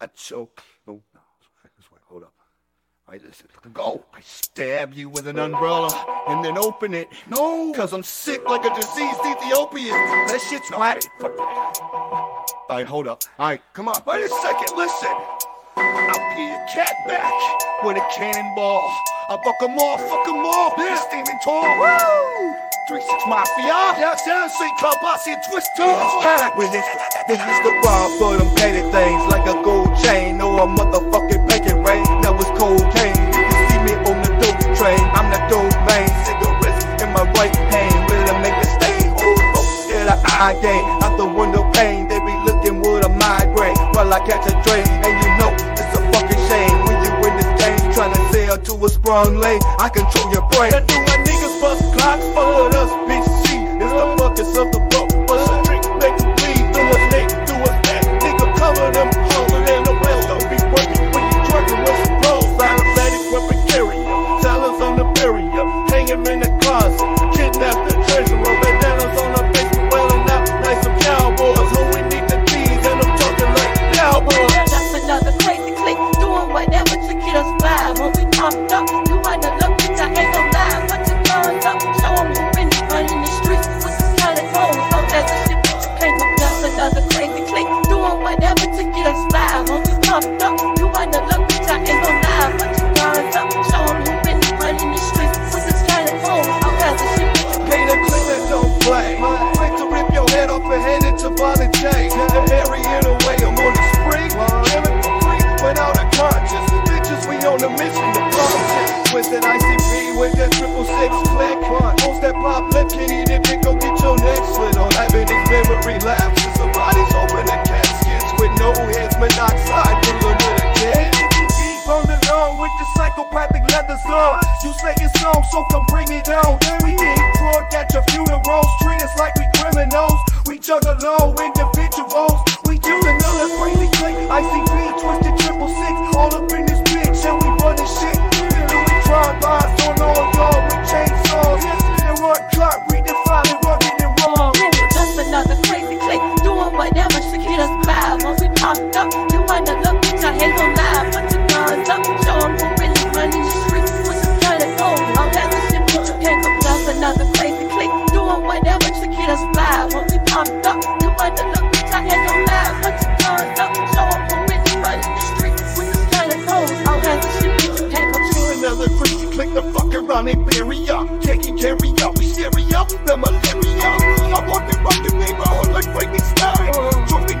I choke. Oh, no. Hold up. Right, listen. Go. I stab you with an umbrella and then open it. No. Cause I'm sick like a diseased Ethiopian. That shit's not. All right, hold up. All right, come on. Wait a second. Listen. I'll pee your cat back with a cannonball. I fuck 'em all, fuck 'em all. Yeah. Steaming tall. Woo! Three six mafia. Yeah, yeah, sweet Kabasi and twist With this, this is the raw for them petty things like a the eye out the window pane. They be looking with a migraine while I catch a train. And you know it's a fucking shame when you in this game trying to sail to a sprung lane. I control your brain. That do my niggas bust clocks for us, bitch. See, it's the buckets of the boat. Bust a drink, make bleed. Do a snake, do a snack. Nigga, cover them holler and the well. Don't be working when you twerking with some pros. Automatic weapon carrier. Talents on the barrier. Hang him in the closet. Monoxide, pulling with a kid. Burned along with the psychopathic leathers on. You say it's on, so come bring it on. We need drug at your funerals, treat us like we criminals. We juggle low individuals. Popped up, you wanna look bitch, I ain't gon' lie. Put your guns up, show 'em who really running the streets with some kind of gold. Oh, that's a shit bitch, you can't go. Just another crazy click, doing whatever to get us by. When we popped up, you wanna look bitch, I ain't gon' lie. Put your guns up, show 'em who really running the streets with some kind of gold. Oh, that's a shit bitch, you can't go. Another crazy click the fuck around and bury ya. Taking carry up, we stereo, the malaria. I want to rock the neighborhood like Frankenstein. Dropping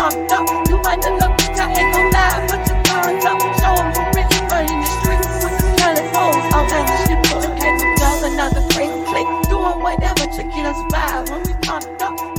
pumped up. You I ain't gon' lie. Put your guns up, show who really running the streets. With the all another click, whatever to get us by. When we pumped up.